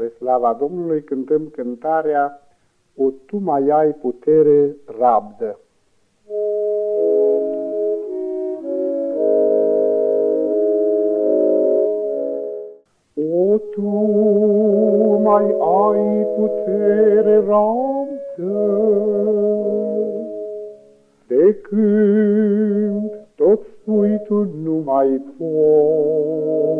Spre slava Domnului cântăm cântarea O Tu mai ai putere rabdă. O Tu mai ai putere rabdă De când tot spui Tu nu mai poți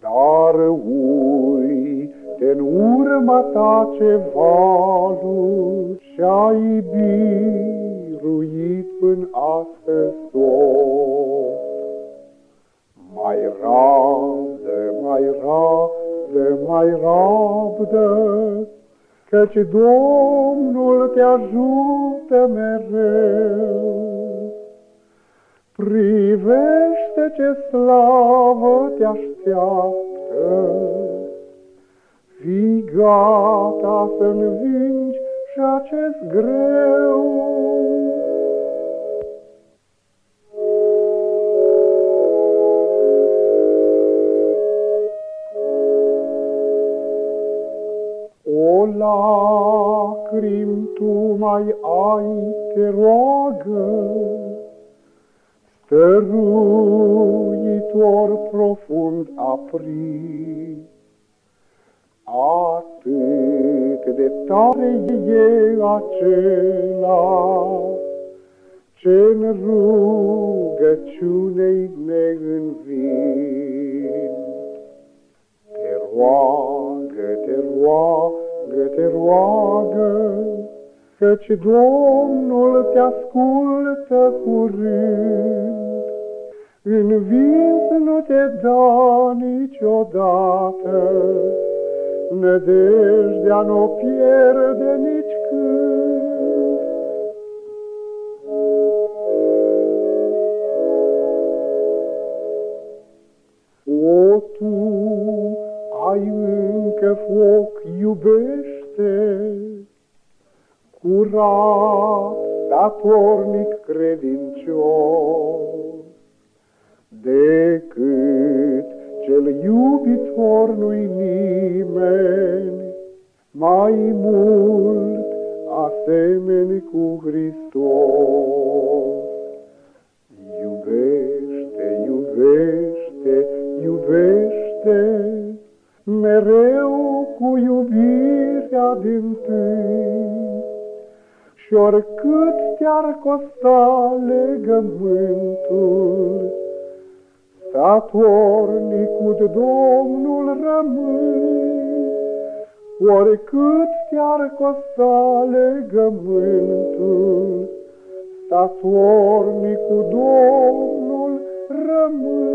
dar uite în urma ta ce valuri și-ai biruit până astăzi tot. Mai rabdă, mai rabdă, mai rabdă, Căci Domnul te ajută mereu. Privește ce slavă te așteaptă, Fii gata să învingi și acest greu. O lacrim tu mai ai, te roagă, stăruitor profund apris. Atât de tare e acela, ce-n rugăciunei ne învin. Te roagă, te roagă, te roagă, Căci Domnul te ascultă curând, Învins nu te da niciodată, Nădejdea nu pierde nici când. O, Tu ai încă foc, iubește, curat, datornic credincios, decât cel iubitor nu-i nimeni, mai mult asemeni cu Hristos. Iubește, iubește, iubește, mereu cu iubirea din tâi, și oricât te-ar costa legământul, Statornicul Domnul rămâi, Oricât te-ar costa legământul, Statornicul Domnul rămâi.